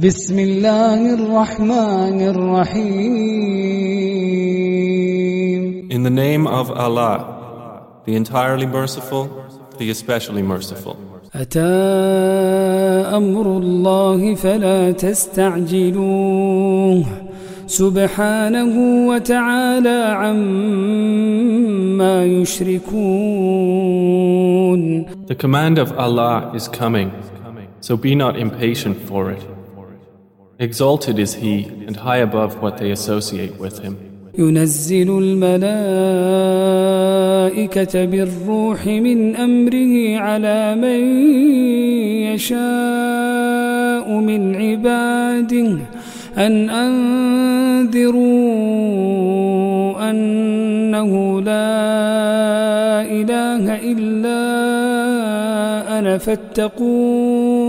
بسم الله الرحمن الرحيم In the name of Allah, the entirely merciful, the especially merciful. أتى أمر الله فلا تستعجلوه سبحانه وتعالى عما يشركون The command of Allah is coming, so be not impatient for it. Exalted is He and high above what they associate with Him. ينزل الملائكة بالروح من أمره على من يشاء من عباده أن أنذروا أنه لا إله إلا أنا فاتقون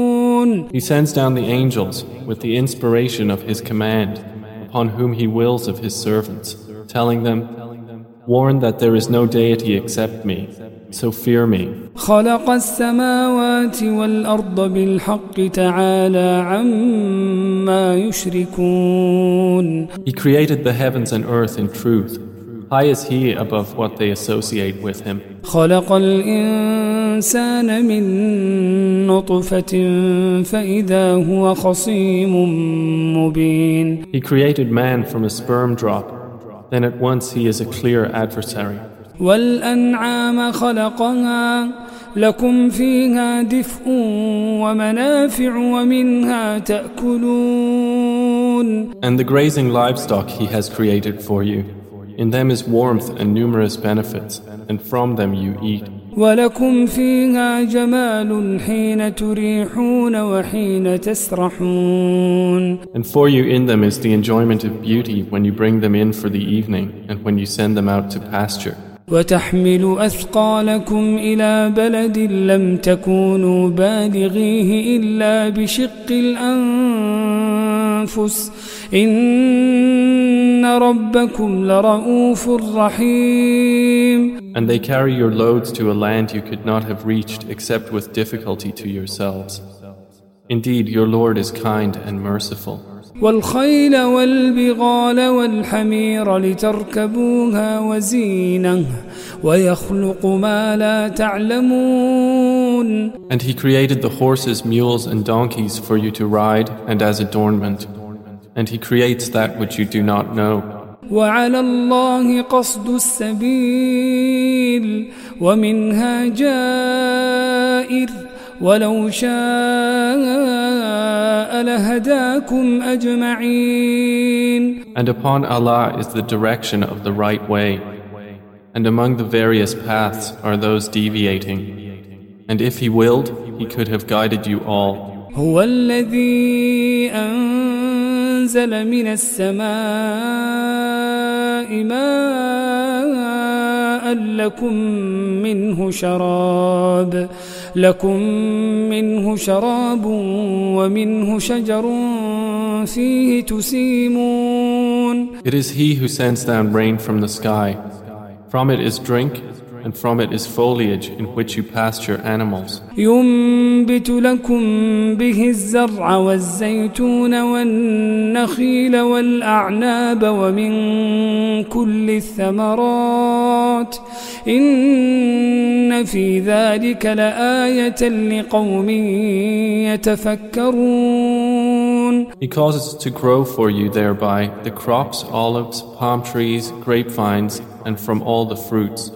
He sends down the angels with the inspiration of His command upon whom He wills of His servants, telling them, Warn that there is no deity except me, so fear me. خلق السماوات والأرض بالحق تعالى عما يشركون He created the heavens and earth in truth. High is He above what they associate with Him. خلق الإنسان من نطفة فإذا هو خصيم مبين He created man from a sperm drop. Then at once he is a clear adversary. والأنعام خلقها لكم فيها دفء ومنافع ومنها تأكلون And the grazing livestock he has created for you. In them is warmth and numerous benefits, and from them you eat. ولكم فيها جمال حين تريحون وحين تسرحون And for you in them is the enjoyment of beauty when you bring them in for the evening and when you send them out to pasture. وتحمل أثقالكم إلى بلد لم تكونوا بالغيه إلا بشق الأنفس إن ربكم لرؤوف رحيم And they carry your loads to a land you could not have reached except with difficulty to yourselves. Indeed, your Lord is kind and merciful. والخيل والبغال والحمير لتركبوها وزينة ويخلق ما لا تعلمون And he created the horses, mules, and donkeys for you to ride and as adornment. And he creates that which you do not know. وعلى الله قصد السبيل ومنها جائر ولو شاء لهداكم أجمعين And upon Allah is the direction of the right way. And among the various paths are those deviating. And if he willed, he could have guided you all. هو الذي أنزل من السماء ماء لكم منه شراب لكم منه شراب ومنه شجر فيه تسيمون It is he who sends down rain from the sky. From it is drink, and from it is foliage in which you pasture animals. ينبت لكم به الزرع والزيتون والنخيل والأعناب ومن كل الثمرات إن في ذلك لآية لقوم يتفكرون He causes to grow for you thereby the crops, olives, palm trees, grapevines, and from all the fruits.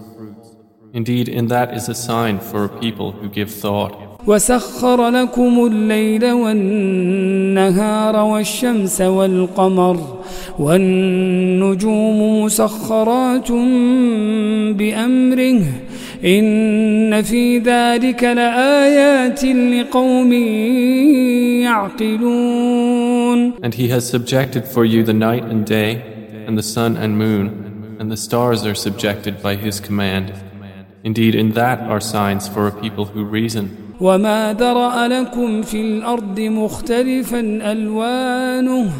Indeed, in that is a sign for a people who give thought. وسخر لكم الليل والنهار والشمس والقمر والنجوم مسخرات بأمره إن في ذلك لآيات لقوم يعقلون And he has subjected for you the night and day, and the sun and moon, and the stars are subjected by his command. Indeed, in that are signs for a people who reason. وما ذرأ لكم في الأرض مختلفا ألوانه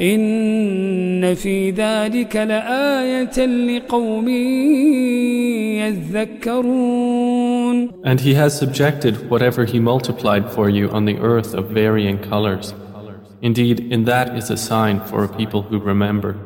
إن في ذلك لآية لقوم يذكرون And he has subjected whatever he multiplied for you on the earth of varying colors. Indeed, in that is a sign for a people who remember.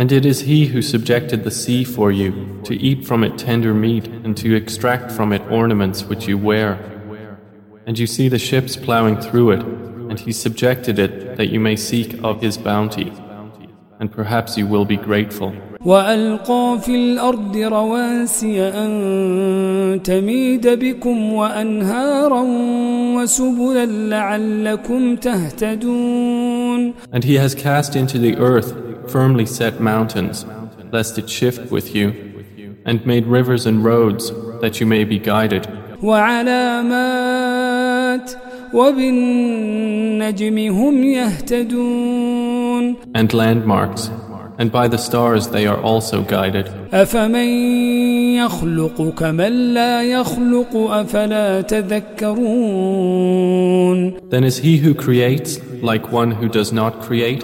And it is he who subjected the sea for you, to eat from it tender meat, and to extract from it ornaments which you wear. And you see the ships plowing through it, and he subjected it that you may seek of his bounty. And perhaps you will be grateful. وألقى في الأرض رواسي أن تميد بكم وأنهارا وسبلا لعلكم تهتدون And he has cast into the earth firmly set mountains, lest it shift with you, and made rivers and roads, that you may be guided. And landmarks, and by the stars they are also guided. Then is he who creates like one who does not create?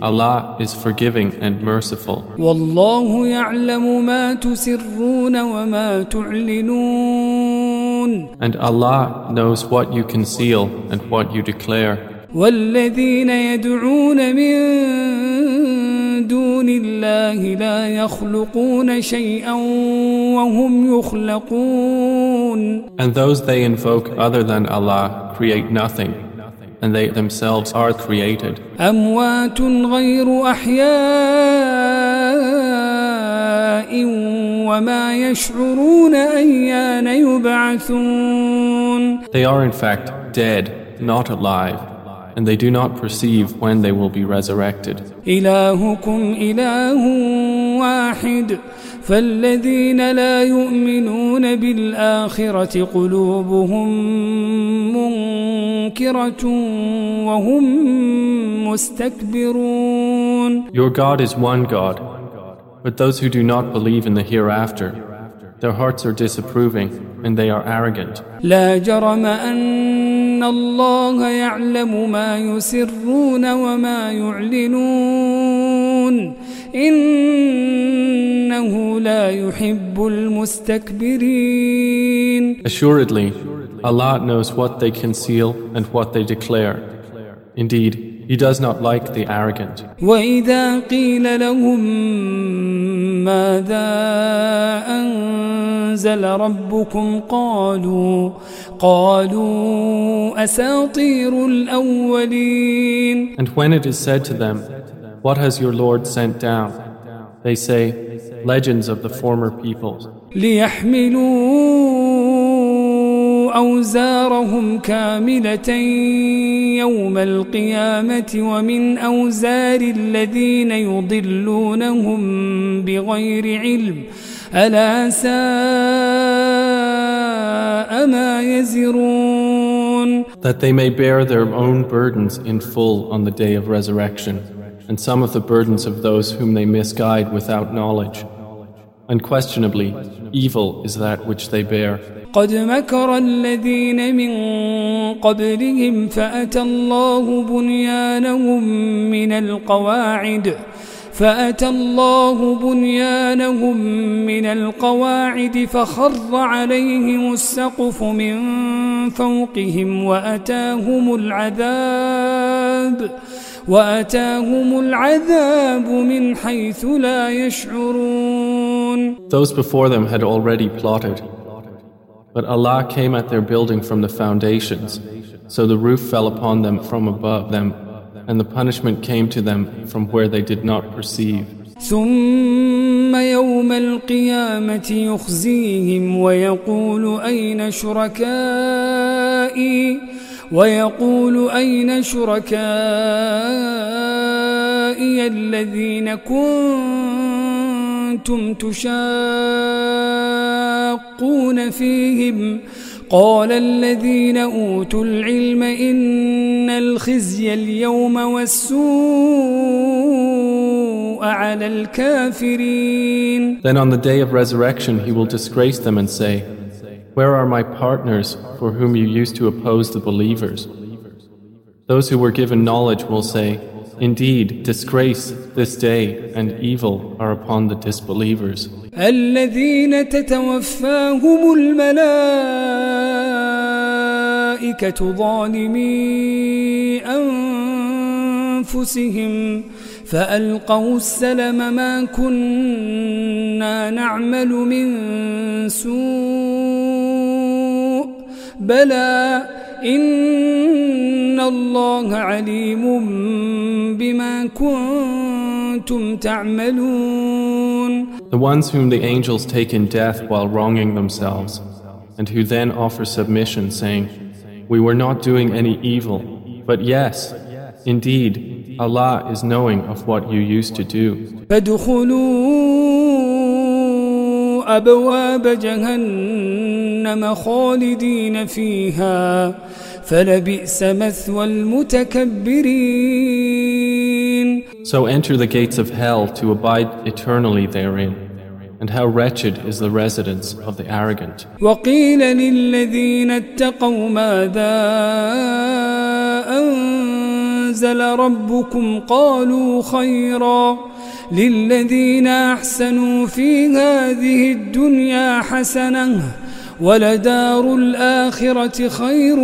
Allah is forgiving and merciful. والله يعلم ما تسرون وما تعلنون And Allah knows what you conceal and what you declare. والذين يدعون من دون الله لا يخلقون شيئا وهم يخلقون And those they invoke other than Allah create nothing, and they themselves are created. أموات غير أحياء وما يشعرون أيان يبعثون They are in fact dead, not alive, and they do not perceive when they will be resurrected. إلهكم إله واحد فالذين لا يؤمنون بالآخرة قلوبهم منكرة وهم مستكبرون Your God is one God, but those who do not believe in the hereafter, their hearts are disapproving and they are arrogant. لا جرم أن الله يعلم ما يسرون وما يعلنون إنه لا يحب المستكبرين Assuredly, Allah knows what they conceal and what they declare. Indeed, He does not like the arrogant. وإذا قيل لهم ماذا أنزل ربكم قالوا قالوا أساطير الأولين And when it is said to them, What has your Lord sent down? They say, Legends of the former peoples. ليحملوا أوزارهم كاملة يوم القيامة ومن أوزار الذين يضلونهم بغير علم ألا ساء ما يزرون that they may bear their own burdens in full on the day of resurrection, And some of the burdens of those whom they misguide without knowledge. Unquestionably, evil is that which they bear. قد مكر الذين من قبلهم فأتى الله بنيانهم من القواعد فأتى الله بنيانهم من القواعد فخر عليهم السقف من فوقهم وأتاهم العذاب وأتاهم العذاب من حيث لا يشعرون Those before them had already plotted. But Allah came at their building from the foundations, so the roof fell upon them from above them, and the punishment came to them from where they did not perceive. ثم يوم القيامة يخزيهم ويقول أين شركائي ويقول أين شركائي الذين كنتم تشاقون فيهم؟ قال الذين أوتوا العلم إن الخزي اليوم والسوء على الكافرين. Then on the day of resurrection he will disgrace them and say, Where are my partners for whom you used to oppose the believers? Those who were given knowledge will say, Indeed, disgrace this day and evil are upon the disbelievers. الذين تتوفاهم الملائكة ظالمي أنفسهم فألقوا السلم ما كنا نعمل من سوء بلى إن الله عليم بما كنتم تعملون The ones whom the angels take in death while wronging themselves, and who then offer submission, saying, We were not doing any evil, but yes, indeed, Allah is knowing of what you used to do. فادخلوا أبواب جهنم خالدين فيها فلبئس مثوى المتكبرين So enter the gates of hell to abide eternally therein, and how wretched is the residence of the arrogant. وقيل للذين اتقوا ماذا أنزل ربكم قالوا خيرا للذين أحسنوا في هذه الدنيا حسنة ولدار الآخرة خير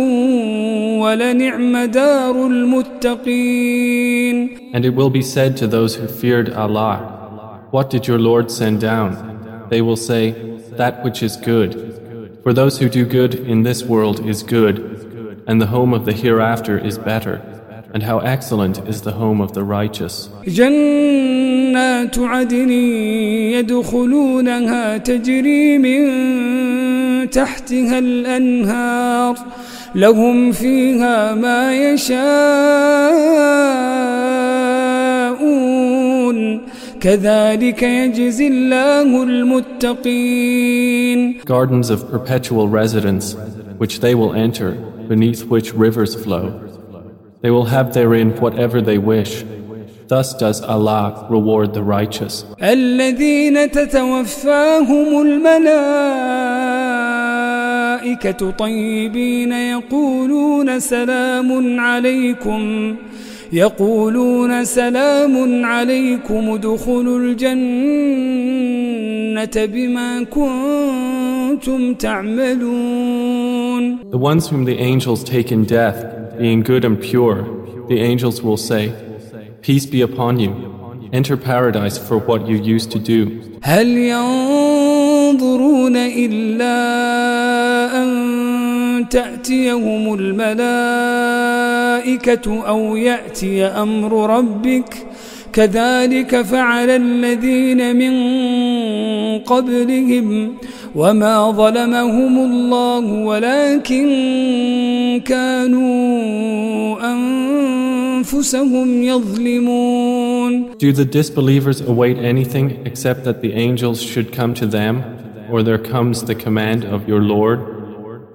ولنعم دار المتقين And it will be said to those who feared Allah, What did your Lord send down? They will say, That which is good. For those who do good in this world is good, and the home of the hereafter is better. And how excellent is the home of the righteous. جنات عدن يدخلونها تجري من تحتها الأنهار لهم فيها ما يشاءون كذلك يجزي الله المتقين Gardens of perpetual residence, which they will enter, beneath which rivers flow. They will have therein whatever they wish. Thus does Allah reward the righteous. الذين تتوفاهم الملائكة طيبين يقولون سلام عليكم يقولون سلام عليكم ادخلوا الجنة بما كنتم تعملون The ones whom the angels take in death, being good and pure, the angels will say, Peace be upon you. Enter paradise for what you used to do. هل ينظرون إلا أن تأتيهم الملائكة أو يأتي أمر ربك كذلك فعل الذين من قبلهم وما ظلمهم الله ولكن كانوا أنفسهم يظلمون Do the disbelievers await anything except that the angels should come to them, or there comes the command of your Lord?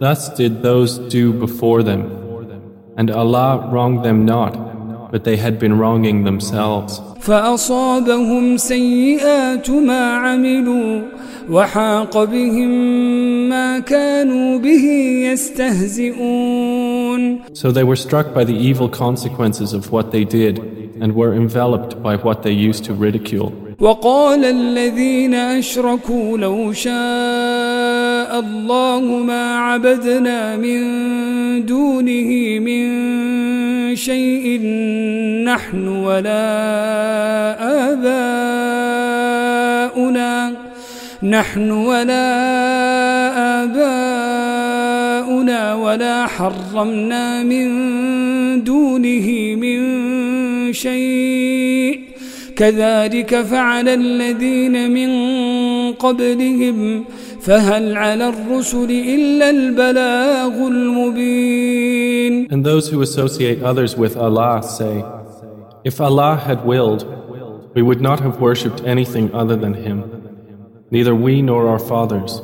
Thus did those do before them. And Allah wronged them not, but they had been wronging themselves. فأصابهم سيئات ما عملوا وحاق بهم ما كانوا به يستهزئون So they were struck by the evil consequences of what they did, and were enveloped by what they used to ridicule. وقال الذين أشركوا لو شاء الله ما عبدنا من دونه من شيء نحن ولا آباؤنا. نحن ولا آباؤنا ولا حرمنا من دونه من شيء. كذلك فعل الذين من قبلهم فهل على الرسل إلا البلاغ المبين And those who associate others with Allah say, If Allah had willed, we would not have worshipped anything other than Him, neither we nor our fathers,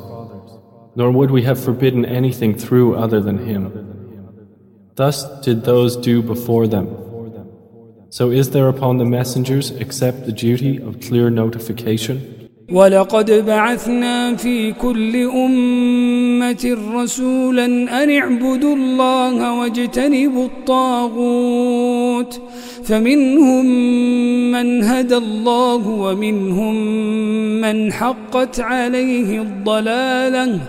nor would we have forbidden anything through other than Him. Thus did those do before them. So is there upon the messengers except the duty of clear notification? ولقد بعثنا في كل أمة رسولا أن اعبدوا الله واجتنبوا الطاغوت. فمنهم من هدى الله ومنهم من حقت عليه الضلالة.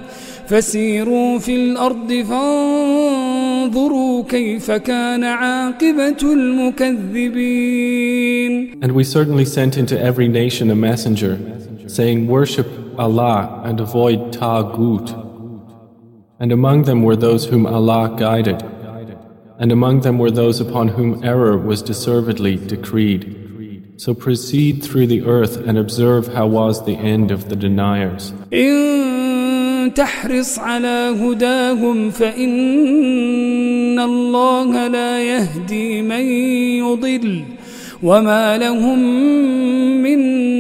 فسيروا في الأرض فانظروا كيف كان عاقبة المكذبين. And we certainly sent into every nation a messenger, saying, Worship Allah and avoid Taghut. And among them were those whom Allah guided, and among them were those upon whom error was deservedly decreed. So proceed through the earth and observe how was the end of the deniers. تحرص على هداهم فإن الله لا يهدي من يضل وما لهم من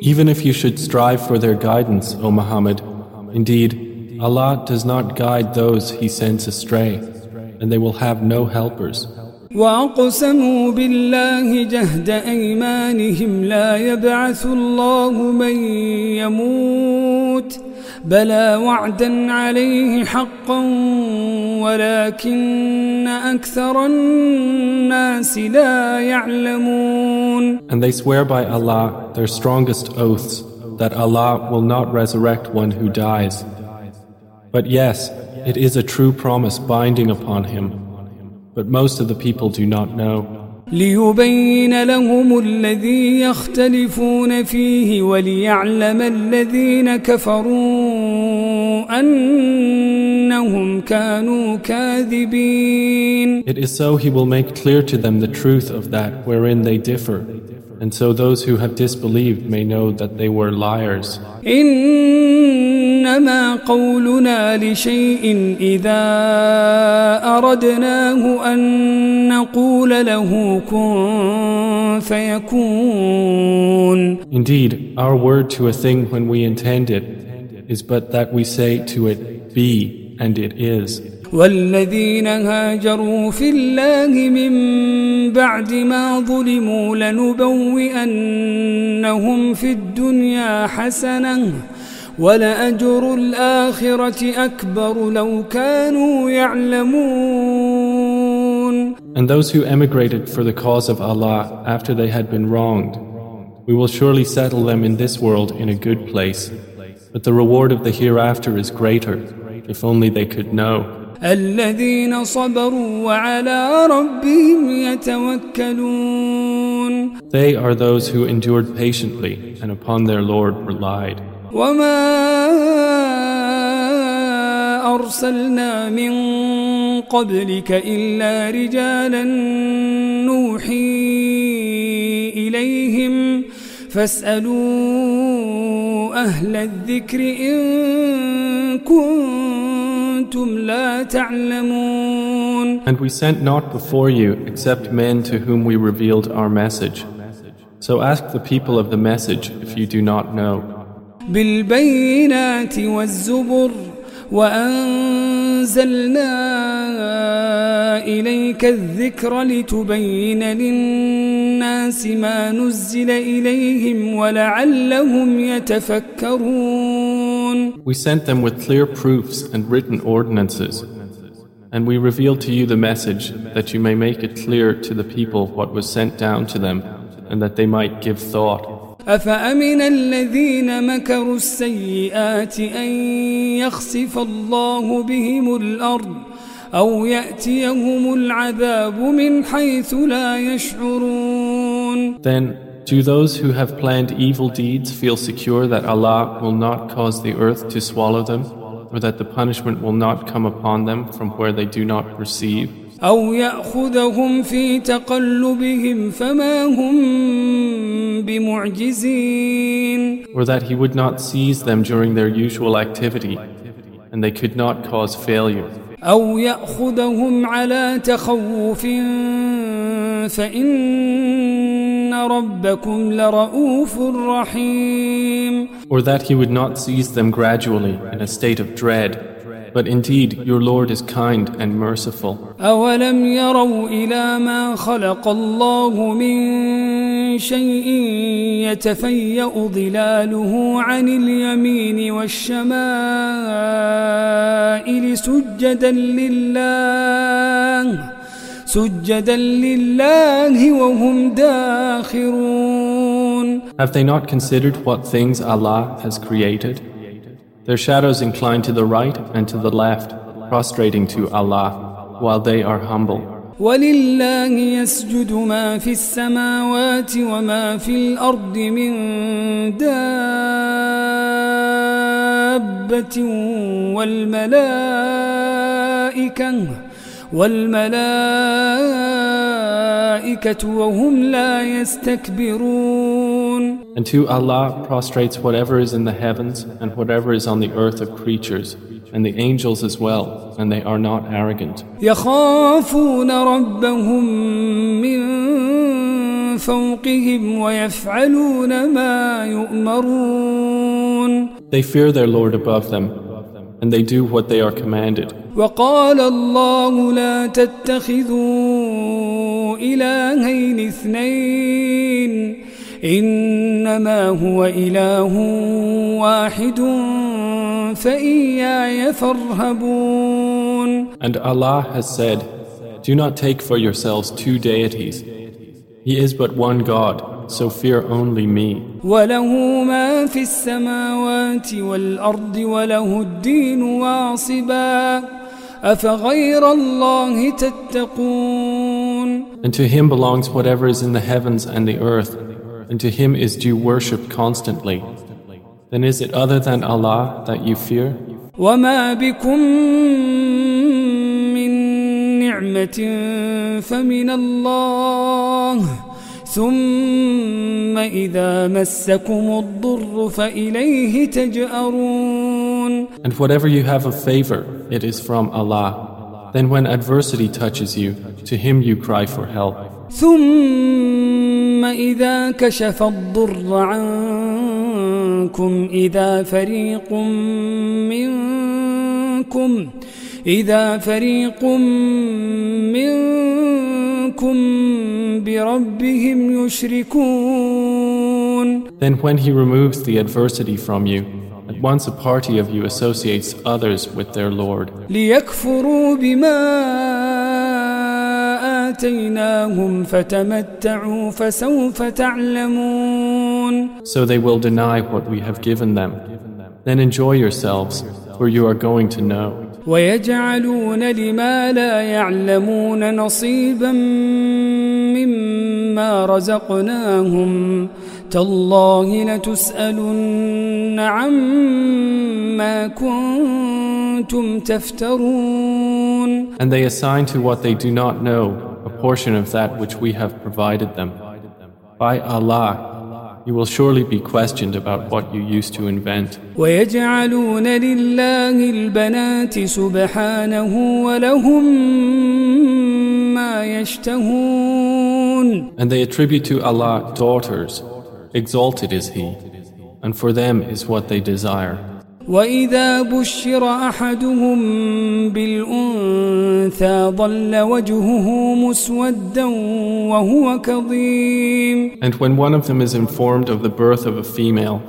even if you should strive for their guidance, O Muhammad, indeed, Allah does not guide those He sends astray, and they will have no helpers. وأقسموا بالله جهد أيمانهم لا يبعث الله من يموت بلى وعدا عليه حقا ولكن أكثر الناس لا يعلمون And they swear by Allah their strongest oaths that Allah will not resurrect one who dies. But yes, it is a true promise binding upon him but most of the people do not know. ليبين لهم الذي يختلفون فيه وليعلم الذين كفروا أنهم كانوا كاذبين It is so he will make clear to them the truth of that wherein they differ and so those who have disbelieved may know that they were liars. إنما قولنا لشيء إذا أردناه أن نقول له كن فيكون Indeed, our word to a thing when we intend it is but that we say to it, be, and it is. والذين هاجروا في الله من بعد ما ظلموا لنبوئنهم في الدنيا حسنه ولأجر الآخرة أكبر لو كانوا يعلمون And those who emigrated for the cause of Allah after they had been wronged, we will surely settle them in this world in a good place. But the reward of the hereafter is greater, if only they could know. الذين صبروا وعلى ربهم يتوكلون They are those who endured patiently and upon their Lord relied. وما أرسلنا من قبلك إلا رجالا نوحي إليهم فاسألوا أهل الذكر إن كنتم لا تعلمون And we sent not before you except men to whom we revealed our message. So ask the people of the message if you do not know. بالبينات والزبر وأنزلنا إليك الذكر لتبين للناس ما نزل إليهم ولعلهم يتفكرون We sent them with clear proofs and written ordinances. And we revealed to you the message that you may make it clear to the people what was sent down to them and that they might give thought. أفأمن الذين مكروا السيئات أن يخسف الله بهم الأرض أو يأتيهم العذاب من حيث لا يشعرون Then do those who have planned evil deeds feel secure that Allah will not cause the earth to swallow them or that the punishment will not come upon them from where they do not perceive? أو يأخذهم في تقلبهم فما هم بمعجزين or that he would not seize them during their usual activity, and they could not cause failure. أو يأخذهم على تخوف فإن ربكم لرؤوف رحيم Or that he would not seize them gradually in a state of dread. But indeed, your Lord is kind and merciful. أولم يروا إلى ما خلق الله من شيء يتفيأ ظلاله عن اليمين والشمائل سجدا لله سجدا لله وهم داخرون Have they not considered what things Allah has created? Their shadows incline to the right and to the left, prostrating to Allah, while they are humble. ولله يسجد ما في السماوات وما في الأرض من دابة والملائكة والملائكة وهم لا يستكبرون And to Allah prostrates whatever is in the heavens and whatever is on the earth of creatures, and the angels as well, and they are not arrogant. يخافون ربهم من فوقهم ويفعلون ما يؤمرون They fear their Lord above them, and they do what they are commanded. إنما هو إله واحد فإياي فارهبون And Allah has said, Do not take for yourselves two deities. He is but one God so fear only me. وله ما في السماوات والأرض وله الدين واصبا أفغير الله تتقون And to Him belongs whatever is in the heavens and the earth, and to Him is due worship constantly. Then is it other than Allah that you fear? وما بكم من نعمة فمن الله ثم إذا مسكم الضر فإليه تجأرون And whatever you have of favor, it is from Allah. Then when adversity touches you, to Him you cry for help. ثم إذا كشف الضر عنكم إذا فريق منكم إذا فريق منكم بربهم يشركون Then when He removes the adversity from you, at once a party of you associates others with their Lord, ليكفروا بما آتيناهم فتمتعوا فسوف تعلمون so they will deny what we have given them. Then enjoy yourselves, for you are going to know. ويجعلون لما لا يعلمون نصيبا مما رزقناهم تالله لتسألن عما كنتم تفترون And they assign to what they do not know a portion of that which we have provided them. By Allah, you will surely be questioned about what you used to invent. ويجعلون لله البنات سبحانه ولهم ما يشتهون And they attribute to Allah daughters. Exalted is He, and for them is what they desire. وإذا بشر أحدهم بالأنثى ظل وجهه مسودا وهو كظيم And when one of them is informed of the birth of a female,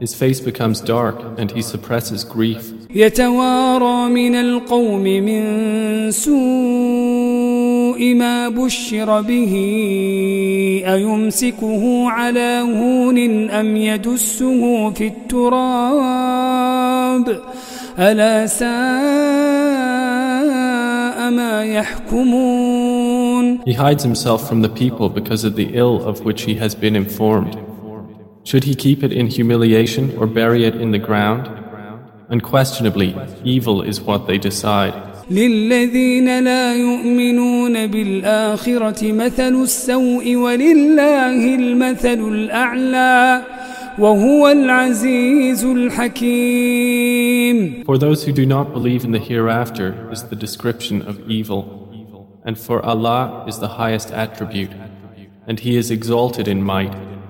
his face becomes dark and he suppresses grief. يتوارى من القوم من سوء ما بشر به أيمسكه على هون أم يدسه في التراب ألا ساء ما يحكمون He hides himself from the people because of the ill of which he has been informed. Should he keep it in humiliation or bury it in the ground? Unquestionably, evil is what they decide. للذين لا يؤمنون بالآخرة مثل السوء ولله المثل الأعلى وهو العزيز الحكيم For those who do not believe in the hereafter is the description of evil and for Allah is the highest attribute and he is exalted in might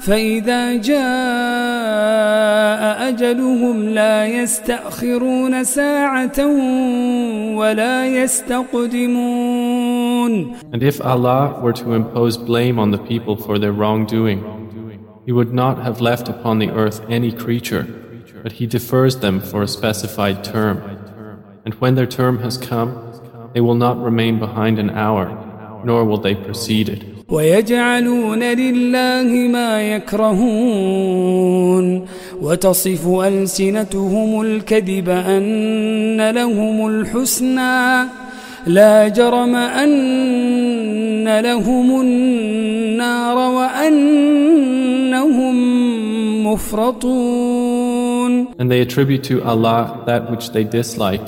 فإذا جاء أجلهم لا يستأخرون ساعة ولا يستقدمون And if Allah were to impose blame on the people for their wrongdoing, He would not have left upon the earth any creature, but He defers them for a specified term. And when their term has come, they will not remain behind an hour, nor will they precede it. ويجعلون لله ما يكرهون وتصف ألسنتهم الكذب أن لهم الحسنى لا جرم أن لهم النار وأنهم مفرطون And they attribute to Allah that which they dislike,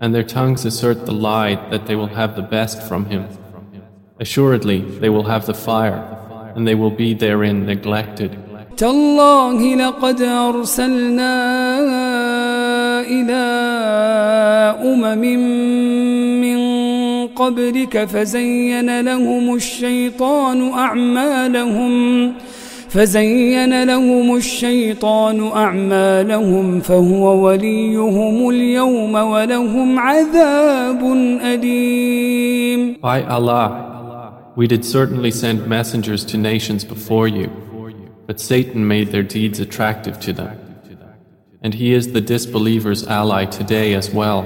and their tongues assert the lie that they will have the best from Him. Assuredly, they will have the fire, and they will be therein neglected. تالله لقد أرسلنا إلى أمم من قبلك فزين لهم الشيطان أعمالهم فزين لهم الشيطان أعمالهم فهو وليهم اليوم ولهم عذاب أليم By Allah, We did certainly send messengers to nations before you, but Satan made their deeds attractive to them. And he is the disbelievers' ally today as well,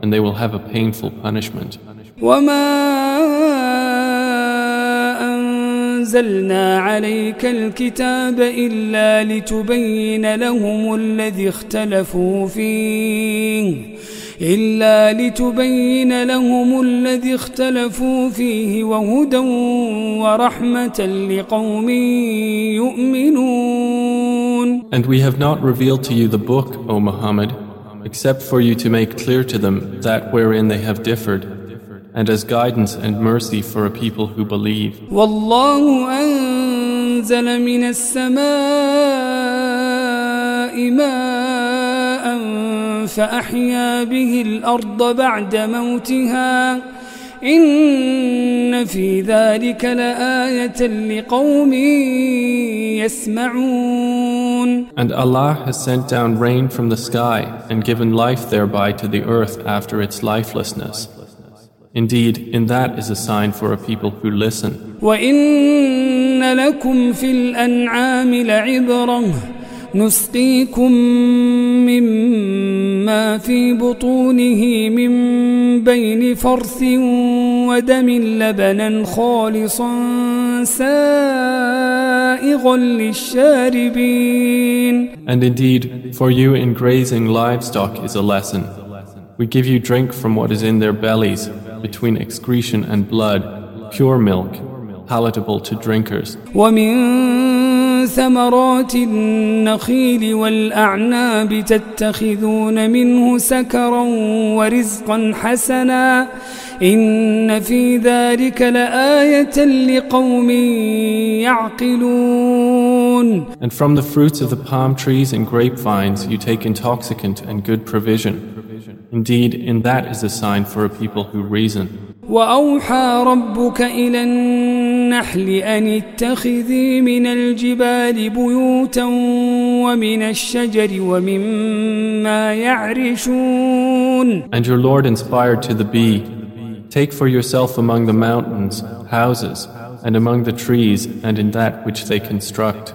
and they will have a painful punishment. أنزلنا عليك الكتاب إلا لتبين لهم الذي اختلفوا فيه إلا لتبين لهم الذي اختلفوا فيه وهدى ورحمة لقوم يؤمنون And we have not revealed to you the book, O Muhammad, except for you to make clear to them that wherein they have differed, and as guidance and mercy for a people who believe. والله أنزل من السماء ماء فأحيا به الأرض بعد موتها إن في ذلك لآية لقوم يسمعون And Allah has sent down rain from the sky and given life thereby to the earth after its lifelessness. Indeed, in that is a sign for a people who listen. وإن لكم في الأنعام لعبرة نسقيكم مما في بطونه من بين فرث ودم لبنا خالصا سائغا للشاربين And indeed, for you in grazing livestock is a lesson. We give you drink from what is in their bellies, between excretion and blood, pure milk, palatable to drinkers. ومن ثمرات النخيل والأعناب تتخذون منه سكرا ورزقا حسنا إن في ذلك لآية لقوم يعقلون And from the fruits of the palm trees and grapevines you take intoxicant and good provision. Indeed, in that is a sign for a people who reason. وأوحى ربك إلى النحل أن اتخذي من الجبال بيوتا ومن الشجر ومما يعرشون And your Lord inspired to the bee, Take for yourself among the mountains houses, and among the trees, and in that which they construct.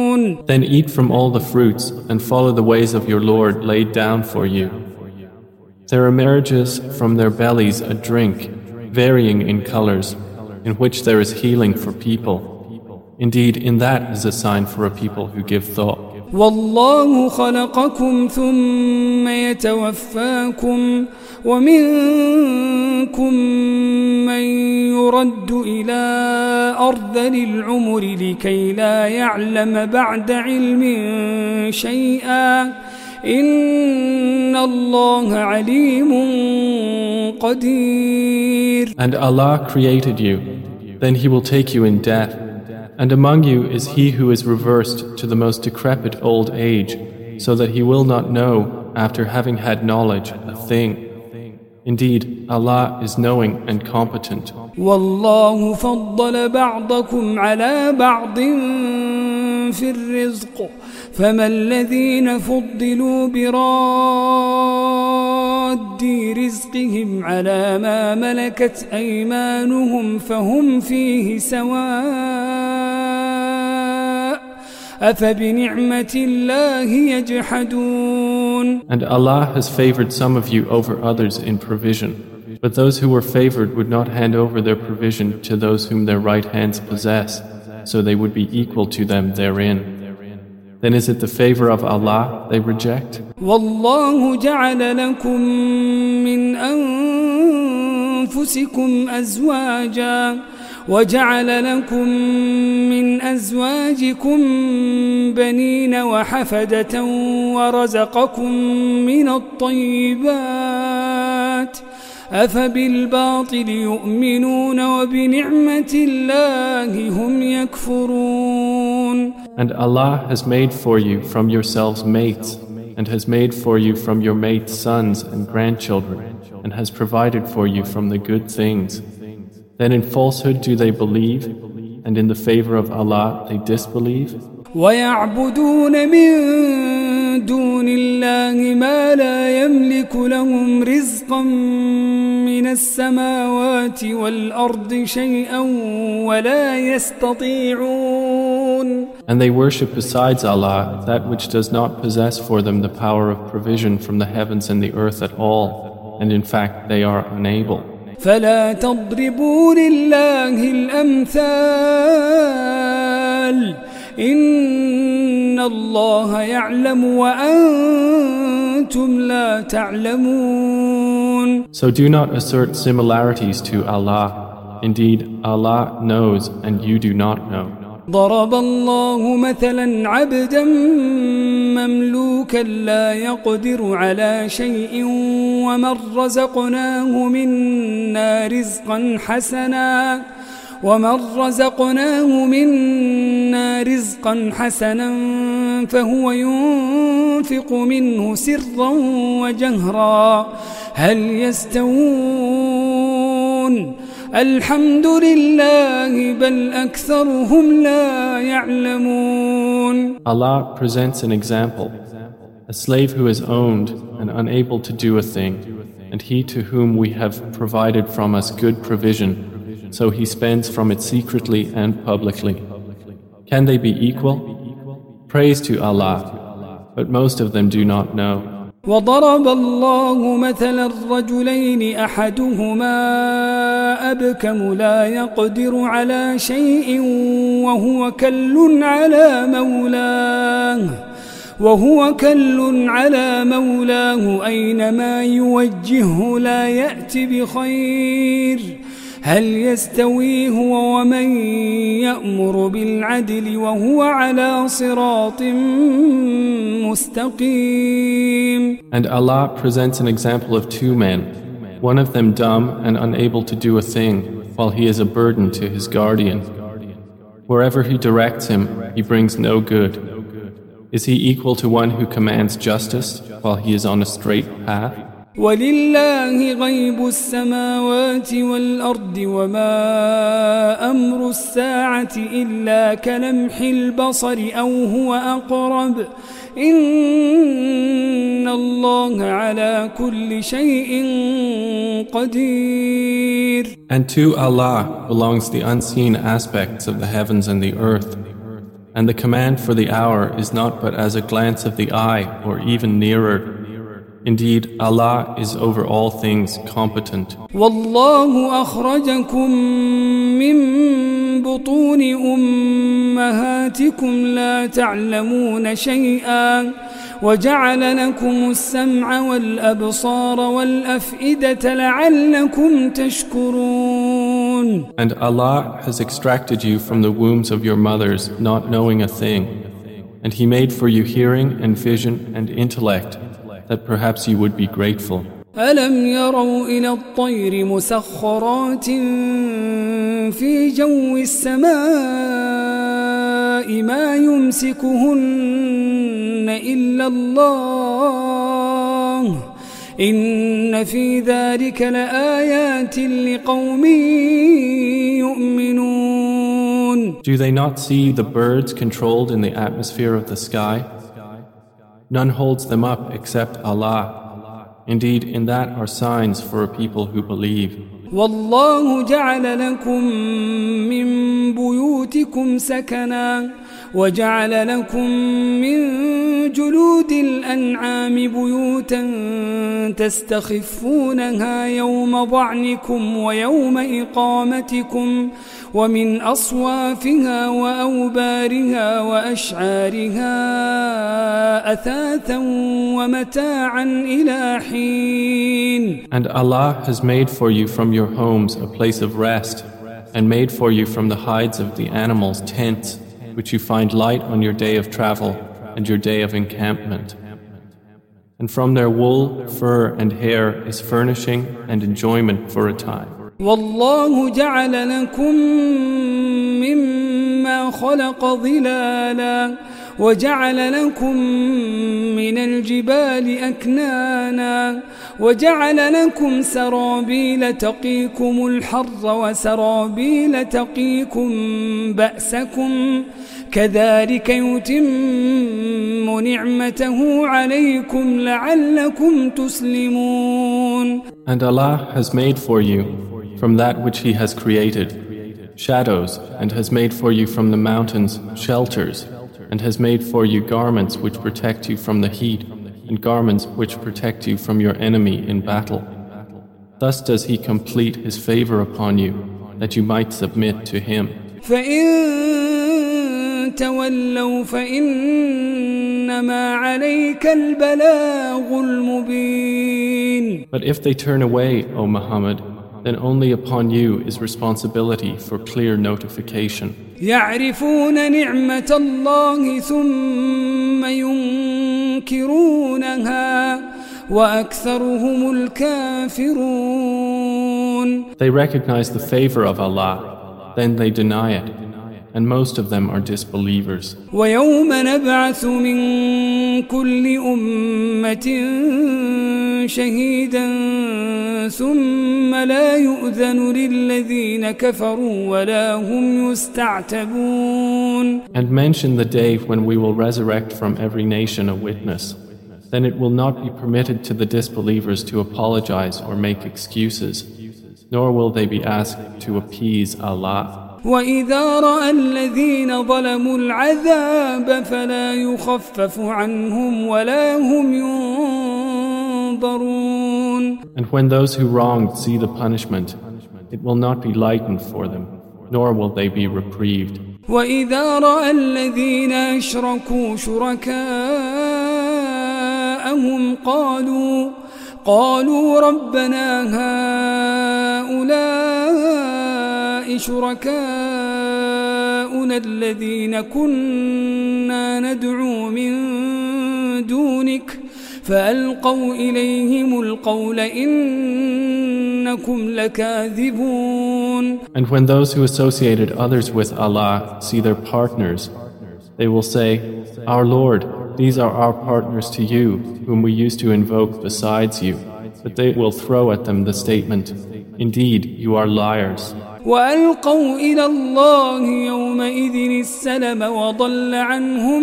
Then eat from all the fruits and follow the ways of your Lord laid down for you. There emerges from their bellies a drink, varying in colors, in which there is healing for people. Indeed, in that is a sign for a people who give thought. والله خلقكم ثم يتوفاكم ومنكم من يرد إلى أرذل العمر لكي لا يعلم بعد علم شيئا إن الله عليم قدير And Allah created you, then He will take you in death. And among you is he who is reversed to the most decrepit old age, so that he will not know, after having had knowledge, a thing. Indeed, Allah is knowing and competent. والله فضل بعضكم على بعض في الرزق فما الذين فضلوا براد رزقهم على ما ملكت أيمانهم فهم فيه سواء أفبنعمة الله يجحدون And Allah has favored some of you over others in provision. But those who were favored would not hand over their provision to those whom their right hands possess, so they would be equal to them therein. Then is it the favor of Allah they reject? والله جعل لكم من أنفسكم أزواجا وجعل لكم من أزواجكم بنين وحفدة ورزقكم من الطيبات أفبالباطل يؤمنون وبنعمة الله هم يكفرون And Allah has made for you from yourselves mates, and has made for you from your mates sons and grandchildren, and has provided for you from the good things. Then in falsehood do they believe, and in the favor of Allah they disbelieve? ويعبدون من دون الله ما لا يملك لهم رزقا من السماوات والأرض شيئا ولا يستطيعون And they worship besides Allah that which does not possess for them the power of provision from the heavens and the earth at all, and in fact they are unable. فلا تضربوا لله الأمثال إن الله يعلم وأنتم لا تعلمون So do not assert similarities to Allah. Indeed, Allah knows and you do not know. ضرب الله مثلا عبدا مملوكا لا يقدر على شيء ومن رزقناه منا رزقا حسنا ومن رزقناه منا رزقا حسنا فهو ينفق منه سرا وجهرا هل يستوون الحمد لله بل أكثرهم لا يعلمون Allah presents an example a slave who is owned and unable to do a thing, and he to whom we have provided from us good provision, so he spends from it secretly and publicly. Can they be equal? Praise to Allah, but most of them do not know. وضرب الله مثلا الرجلين أحدهما أبكم لا يقدر على شيء وهو كل على مولاه وهو كل على مولاه أينما يوجهه لا يأتي بخير هل يستوي هو ومن يأمر بالعدل وهو على صراط مستقيم And Allah presents an example of two men, one of them dumb and unable to do a thing, while he is a burden to his guardian. Wherever he directs him, he brings no good. Is he equal to one who commands justice while he is on a straight path? ولله غيب السماوات والأرض وما أمر الساعة إلا كلمح البصر أو هو أقرب إن الله على كل شيء قدير And to Allah belongs the unseen aspects of the heavens and the earth. And the command for the hour is not but as a glance of the eye or even nearer. Indeed, Allah is over all things competent. والله أخرجكم من بطون أمهاتكم لا تعلمون شيئا وجعل لكم السمع والأبصار والأفئدة لعلكم تشكرون And Allah has extracted you from the wombs of your mothers not knowing a thing. And He made for you hearing and vision and intellect that perhaps you would be grateful. ألم يروا إلى الطير مسخرات في جو السماء ما يمسكهن إلا الله إن في ذلك لآيات لقوم يؤمنون Do they not see the birds controlled in the atmosphere of the sky? None holds them up except Allah. Indeed, in that are signs for a people who believe. والله جعل لكم من بيوتكم سكنا وجعل لكم من جلود الأنعام بيوتا تستخفونها يوم ضعنكم ويوم إقامتكم ومن أصوافها وأوبارها وأشعارها أثاثا ومتاعا إلى حين And Allah has made for you from your homes a place of rest and made for you from the hides of the animals tents which you find light on your day of travel and your day of encampment. And from their wool, fur and hair is furnishing and enjoyment for a time. والله جعل لكم مما خلق ظلالا وجعل لكم من الجبال أكنانا وجعل لكم سرابيل تقيكم الحر وسرابيل تقيكم بأسكم كذلك يتم نعمته عليكم لعلكم تسلمون. And Allah has made for you from that which He has created shadows and has made for you from the mountains shelters and has made for you garments which protect you from the heat and garments which protect you from your enemy in battle. Thus does He complete His favor upon you that you might submit to Him. تولوا فإنما عليك البلاغ المبين But if they turn away, O Muhammad, then only upon you is responsibility for clear notification. يعرفون نعمة الله ثم ينكرونها وأكثرهم الكافرون They recognize the favor of Allah, then they deny it, and most of them are disbelievers. ويوم نبعث من كل أمة شهيدا ثم لا يؤذن للذين كفروا ولا هم يستعتبون And mention the day when we will resurrect from every nation a witness. Then it will not be permitted to the disbelievers to apologize or make excuses, nor will they be asked to appease Allah. وإذا رأى الذين ظلموا العذاب فلا يخفف عنهم ولا هم ينظرون And when those who wronged see the punishment, it will not be lightened for them, nor will they be reprieved. وإذا رأى الذين أشركوا شركاءهم قالوا قالوا ربنا هؤلاء شركاؤنا الذين كنا ندعو من دونك فألقوا إليهم القول إنكم لكاذبون And when those who associated others with Allah see their partners, they will say, Our Lord, these are our partners to you, whom we used to invoke besides you. But they will throw at them the statement, Indeed, you are liars. وألقوا إلى الله يومئذ السلم وضل عنهم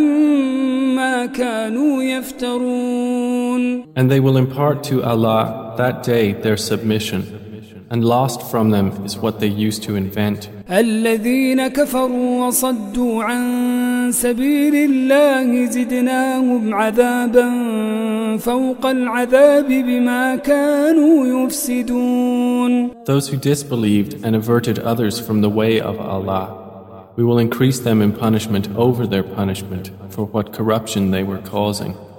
ما كانوا يفترون And they will impart to Allah that day their submission and lost from them is what they used to invent. الذين كفروا وصدوا عن سبيل الله زدناهم عذابا فوق العذاب بما كانوا يفسدون Those who disbelieved and averted others from the way of Allah we will increase them in punishment over their punishment for what corruption they were causing.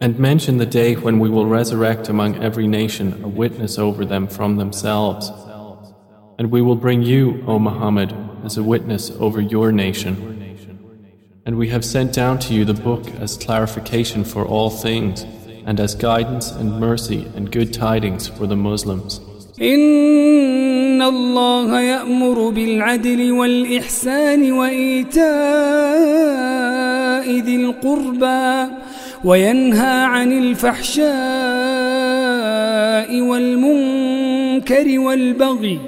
And mention the day when we will resurrect among every nation a witness over them from themselves. And we will bring you, O Muhammad, as a witness over your nation. And we have sent down to you the book as clarification for all things, and as guidance and mercy and good tidings for the Muslims. إن الله يأمر بالعدل والإحسان وإيتاء ذي القربى وينهى عن الفحشاء والمنكر والبغي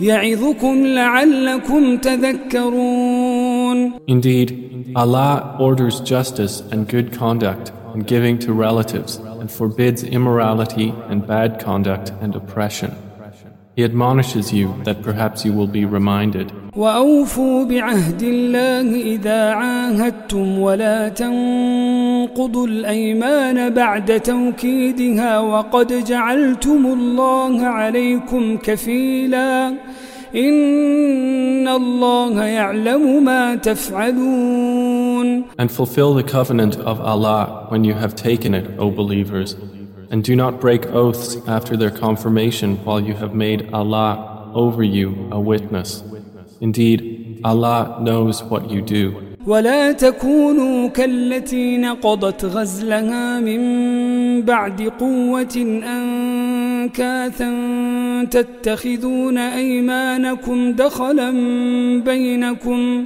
يعظكم لعلكم تذكرون Indeed, Allah orders justice and good conduct and giving to relatives and forbids immorality and bad conduct and oppression. He admonishes you that perhaps you will be reminded. وأوفوا بعهد الله إذا عاهدتم ولا تنقضوا الأيمان بعد توكيدها وقد جعلتم الله عليكم كفيلا إن الله يعلم ما تفعلون And fulfill the covenant of Allah when you have taken it, O believers. And do not break oaths after their confirmation while you have made Allah over you a witness. Indeed, Allah knows what you do. ولا تكونوا كالتي نقضت غزلها من بعد قوة أنكاثا تتخذون أيمانكم دخلا بينكم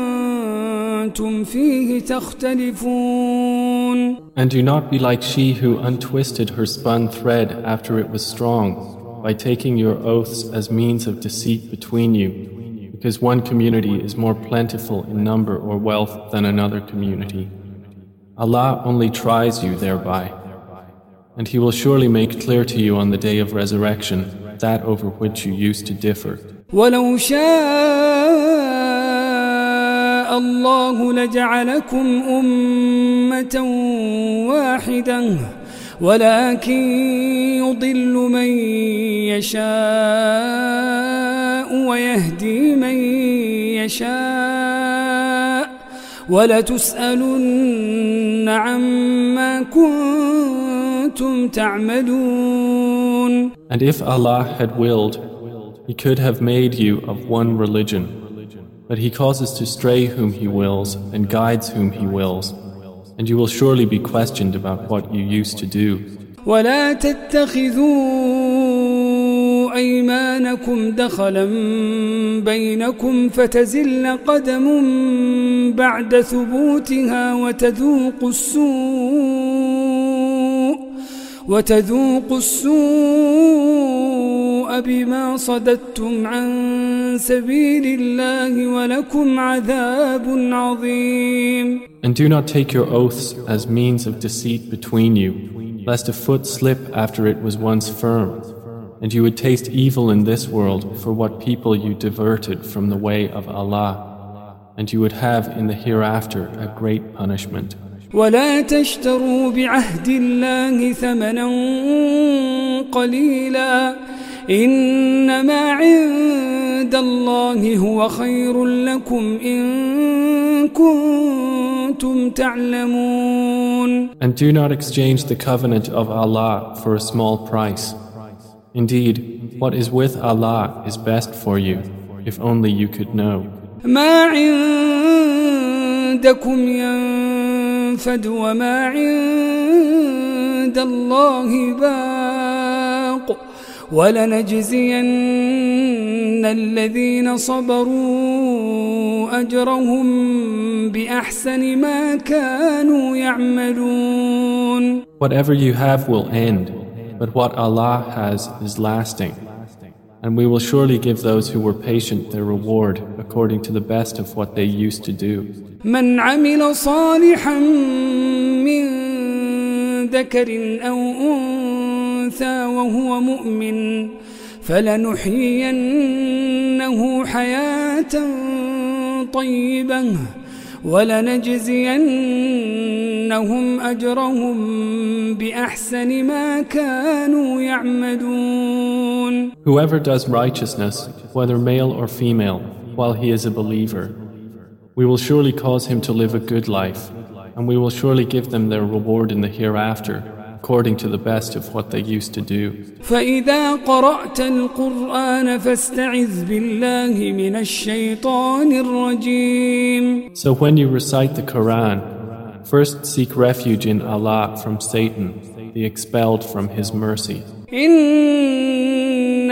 فيه تختلفون And do not be like she who untwisted her spun thread after it was strong by taking your oaths as means of deceit between you because one community is more plentiful in number or wealth than another community. Allah only tries you thereby. And He will surely make clear to you on the day of resurrection that over which you used to differ. ولو شاء الله لجعلكم أمة واحدة ولكن يضل من يشاء ويهدي من يشاء ولتسألن عما كنتم تعملون And if Allah had willed, He could have made you of one religion. But He causes to stray whom He wills and guides whom He wills. And you will surely be questioned about what you used to do. ولا تتخذوا أيمانكم دخلا بينكم فتزل قدم بعد ثبوتها وتذوقوا السوء وتذوقوا السوء بما صددتم عن سبيل الله ولكم عذاب عظيم And do not take your oaths as means of deceit between you, lest a foot slip after it was once firm. And you would taste evil in this world for what people you diverted from the way of Allah. And you would have in the hereafter a great punishment. ولا تشتروا بعهد الله ثمنا قليلا إنما عند الله هو خير لكم إن كنتم تعلمون And do not exchange the covenant of Allah for a small price. Indeed, what is with Allah is best for you, if only you could know. ما عندكم ينفد وما عند الله باق ولنجزين الذين صبروا أجرهم بأحسن ما كانوا يعملون Whatever you have will end. But what Allah has is lasting. And we will surely give those who were patient their reward according to the best of what they used to do. من عمل صالحا من ذكر أو أنثى وهو مؤمن فلنحيينه حياة طيبة ولنجزينهم أجرهم بأحسن ما كانوا يعملون Whoever does righteousness, whether male or female, while he is a believer, we will surely cause him to live a good life, and we will surely give them their reward in the hereafter, according to the best of what they used to do. فإذا قرأت القرآن فاستعذ بالله من الشيطان الرجيم So when you recite the Quran, first seek refuge in Allah from Satan, the expelled from His mercy.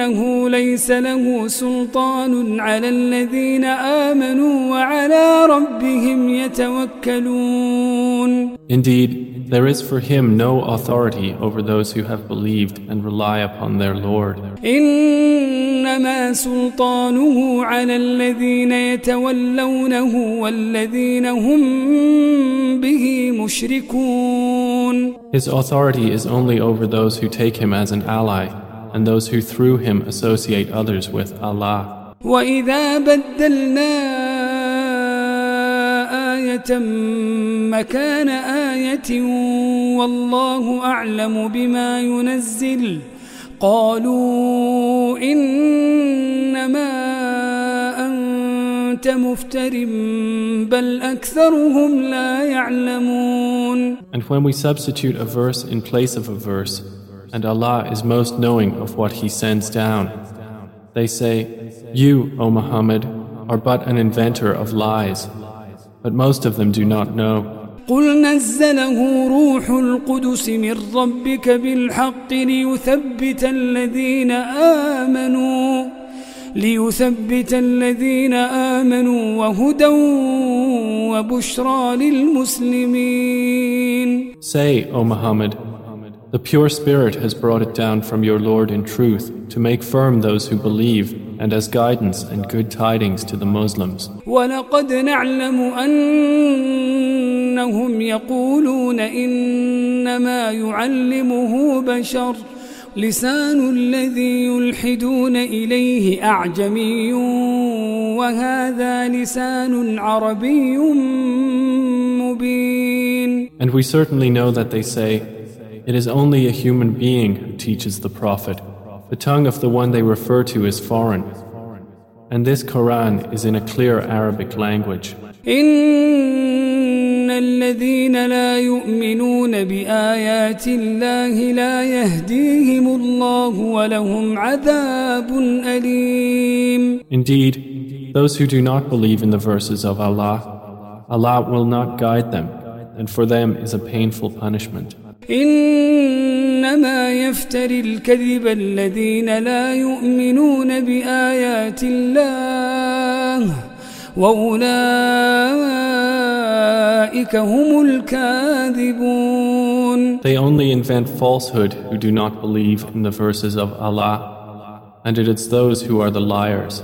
إنه ليس له سلطان على الذين آمنوا وعلى ربهم يتوكلون Indeed, there is for him no authority over those who have believed and rely upon their Lord. إنما سلطانه على الذين يتولونه والذين هم به مشركون His authority is only over those who take him as an ally and those who through him associate others with Allah. وإذا بدلنا آية مكان آية والله أعلم بما ينزل قالوا إنما أنت مفتر بل أكثرهم لا يعلمون And when we substitute a verse in place of a verse, and Allah is most knowing of what He sends down, they say, You, O Muhammad, are but an inventor of lies. But most of them do not know. قل نزله روح القدس من ربك بالحق ليثبت الذين آمنوا ليثبت الذين آمنوا وهدى وبشرى للمسلمين Say, O Muhammad, the pure Spirit has brought it down from your Lord in truth to make firm those who believe and as guidance and good tidings to the Muslims. ولقد نعلم أنهم يقولون إنما يعلمه بشر لسان الذي يلحدون إليه أعجمي وهذا لسان عربي مبين And we certainly know that they say, It is only a human being who teaches the Prophet. The tongue of the one they refer to is foreign. And this Quran is in a clear Arabic language. إن الذين لا يؤمنون بآيات الله لا يهديهم الله ولهم عذاب أليم Indeed, those who do not believe in the verses of Allah, Allah will not guide them, and for them is a painful punishment. إنما يفتري الكذب الذين لا يؤمنون بآيات الله وأولئك هم الكاذبون They only invent falsehood who do not believe in the verses of Allah, and it is those who are the liars.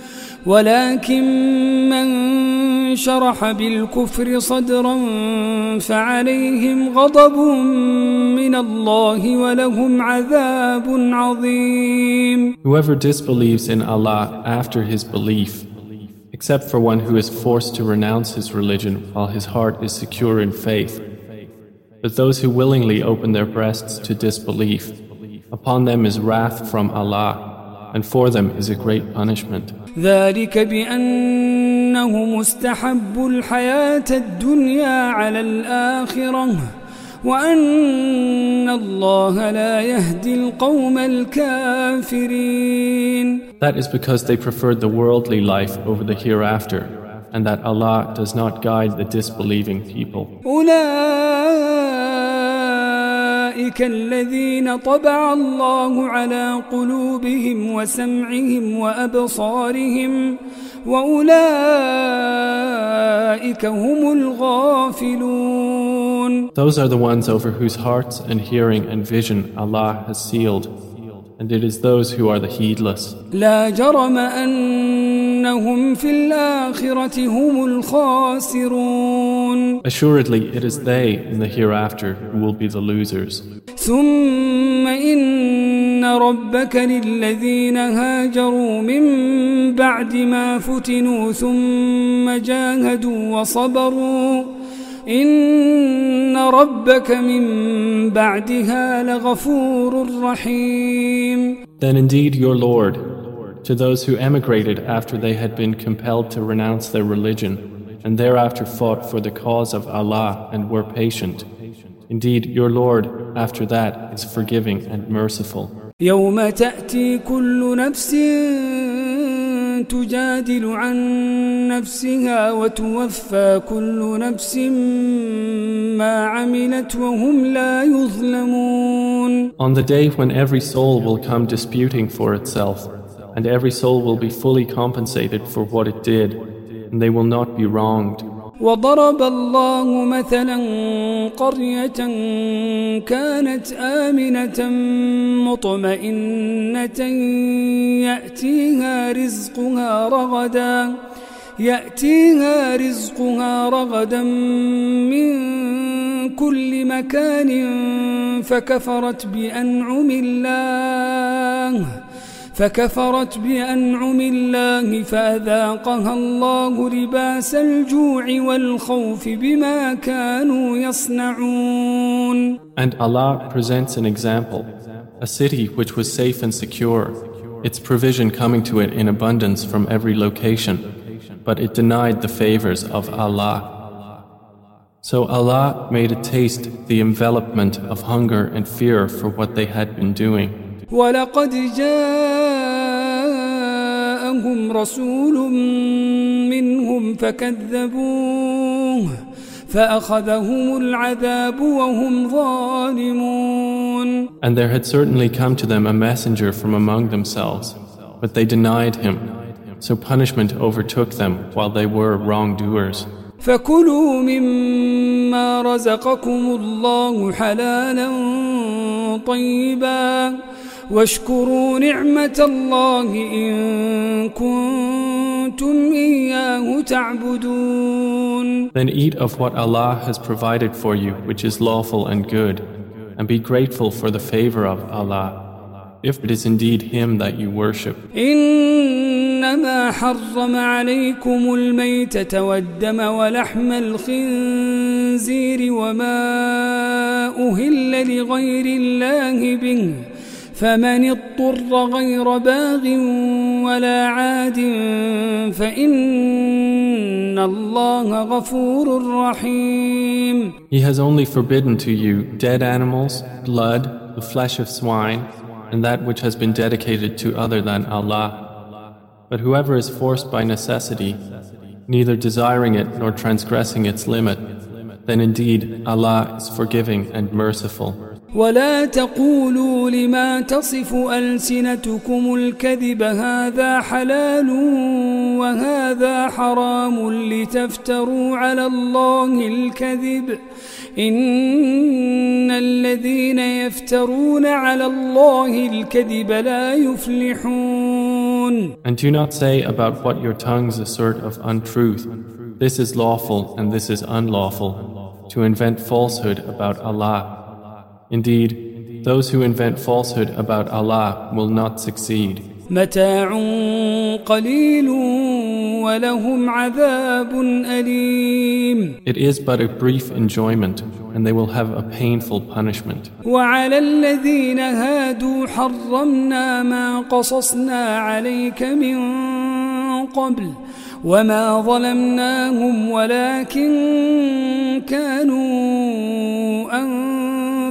ولكن من شرح بالكفر صدرا فعليهم غضب من الله ولهم عذاب عظيم Whoever disbelieves in Allah after his belief except for one who is forced to renounce his religion while his heart is secure in faith but those who willingly open their breasts to disbelief upon them is wrath from Allah and for them is a great punishment ذلك بأنه مستحب الحياة الدنيا على الآخرة وأن الله لا يهدي القوم الكافرين That is because they preferred the worldly life over the hereafter and that Allah does not guide the disbelieving people. أولئك الذين طبع الله على قلوبهم وسمعهم وأبصارهم وأولئك هم الغافلون Those are the ones over whose hearts and hearing and vision Allah has sealed and it is those who are the heedless. لا جرم أنهم في الآخرة هم الخاسرون Assuredly, it is they in the hereafter who will be the losers. ثم إن ربك للذين هاجروا من بعد ما فتنوا ثم جاهدوا وصبروا إن ربك من بعدها لغفور رحيم Then indeed your Lord, to those who emigrated after they had been compelled to renounce their religion, and thereafter fought for the cause of Allah and were patient. Indeed, your Lord, after that, is forgiving and merciful. يوم تأتي كل نفس تجادل عن نفسها وتوفى كل نفس ما عملت وهم لا يظلمون On the day when every soul will come disputing for itself, and every soul will be fully compensated for what it did, and they will not be wronged. وضرب الله مثلا قرية كانت آمنة مطمئنة يأتيها رزقها رغدا يأتيها رزقها رغدا من كل مكان فكفرت بأنعم الله فكفرت بأنعم الله فأذاقها الله لباس الجوع والخوف بما كانوا يصنعون And Allah presents an example a city which was safe and secure, its provision coming to it in abundance from every location, but it denied the favors of Allah. So Allah made it taste the envelopment of hunger and fear for what they had been doing. ولقد جاءهم رسول منهم فكذبوه فأخذهم العذاب وهم ظالمون And there had certainly come to them a messenger from among themselves, but they denied him. So punishment overtook them while they were wrongdoers. فكلوا مما رزقكم الله حلالا طيبا واشكروا نعمة الله إن كنتم إياه تعبدون Then eat of what Allah has provided for you, which is lawful and good, and be grateful for the favor of Allah, if it is indeed Him that you worship. إنما حرم عليكم الميتة والدم ولحم الخنزير وما أهل لغير الله به فمن اضطر غير باغ ولا عاد فإن الله غفور رحيم He has only forbidden to you dead animals, blood, the flesh of swine, and that which has been dedicated to other than Allah. But whoever is forced by necessity, neither desiring it nor transgressing its limit, then indeed Allah is forgiving and merciful. ولا تقولوا لما تصف ألسنتكم الكذب هذا حلال وهذا حرام لتفتروا على الله الكذب إن الذين يفترون على الله الكذب لا يفلحون And do not say about what your tongues assert of untruth, this is lawful and this is unlawful, to invent falsehood about Allah. Indeed, those who invent falsehood about Allah will not succeed. متاع قليل ولهم عذاب أليم It is but a brief enjoyment and they will have a painful punishment. وعلى الذين هادوا حرمنا ما قصصنا عليك من قبل وما ظلمناهم ولكن كانوا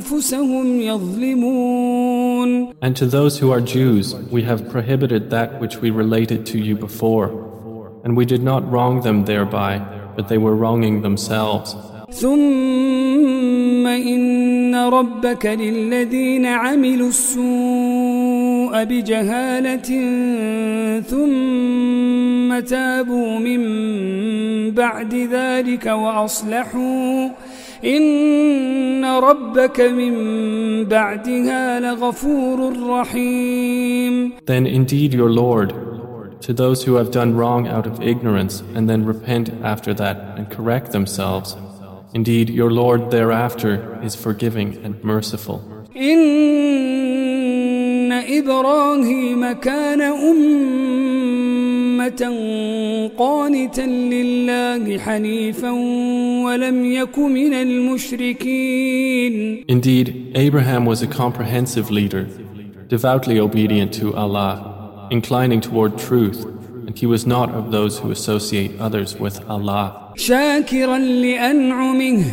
أنفسهم يظلمون And to those who are Jews, we have prohibited that which we related to you before. And we did not wrong them thereby, but they were wronging themselves. ثم إن ربك للذين عملوا السوء بجهالة ثم تابوا من بعد ذلك وأصلحوا إن ربك من بعدها لغفور رحيم Then indeed your Lord, to those who have done wrong out of ignorance and then repent after that and correct themselves, indeed your Lord thereafter is forgiving and merciful. إن إبراهيم كان أمة قانتا لله حنيفا ولم يك من المشركين Indeed, Abraham was a comprehensive leader, devoutly obedient to Allah, inclining toward truth, and he was not of those who associate others with Allah. شاكرا لأنعمه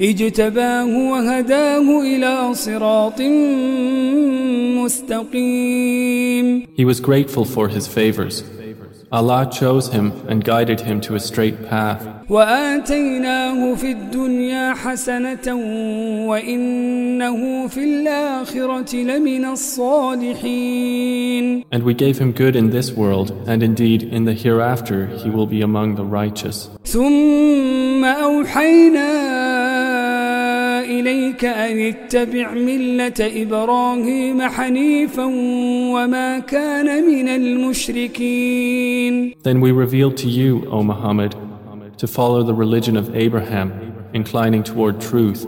اجتباه وهداه إلى صراط مستقيم He was grateful for his favors. Allah chose him and guided him to a straight path. وآتيناه في الدنيا حسنة وإنه في الآخرة لمن الصالحين And we gave him good in this world, and indeed in the hereafter he will be among the righteous. ثم أوحينا إليك أن اتبع ملة إبراهيم حنيفا وما كان من المشركين Then we revealed to you, O Muhammad, to follow the religion of Abraham, inclining toward truth,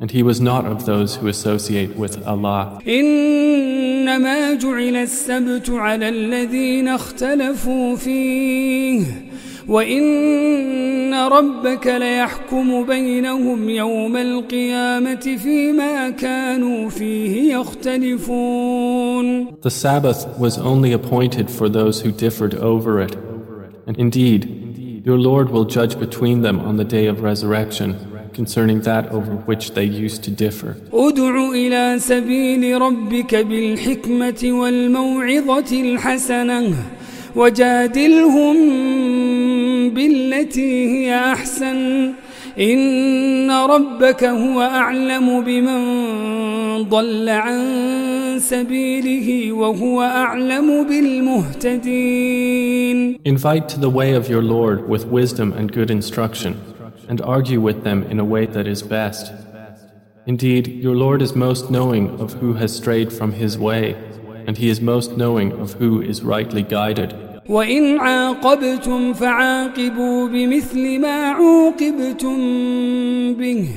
and he was not of those who associate with Allah. إنما جعل السبت على الذين اختلفوا فيه وإن ربك ليحكم بينهم يوم القيامة فيما كانوا فيه يختلفون The Sabbath was only appointed for those who differed over it. And indeed, your Lord will judge between them on the day of resurrection concerning that over which they used to differ. ادع إلى سبيل ربك بالحكمة والموعظة الحسنة وجادلهم بالتي هي أحسن إن ربك هو أعلم بمن ضل عن سبيله وهو أعلم بالمهتدين Invite to the way of your Lord with wisdom and good instruction, and argue with them in a way that is best. Indeed, your Lord is most knowing of who has strayed from his way, and he is most knowing of who is rightly guided. وإن عاقبتم فعاقبوا بمثل ما عوقبتم به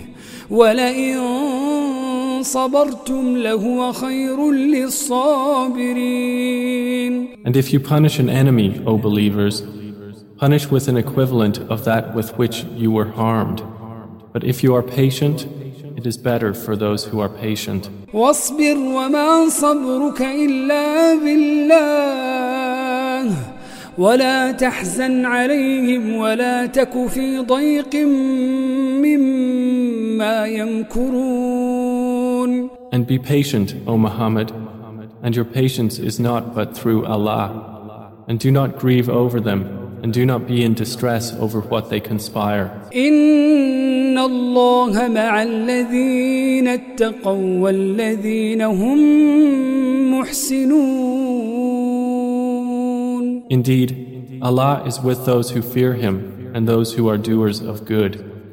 ولئن صبرتم لهو خير للصابرين And if you punish an enemy, O believers, punish with an equivalent of that with which you were harmed. But if you are patient, it is better for those who are patient. واصبر وما صبرك إلا بالله ولا تحزن عليهم ولا تك في ضيق مما يمكرون And be patient, O Muhammad, and your patience is not but through Allah. And do not grieve over them, and do not be in distress over what they conspire. إن الله مع الذين اتقوا والذين هم محسنون Indeed, Allah is with those who fear Him and those who are doers of good.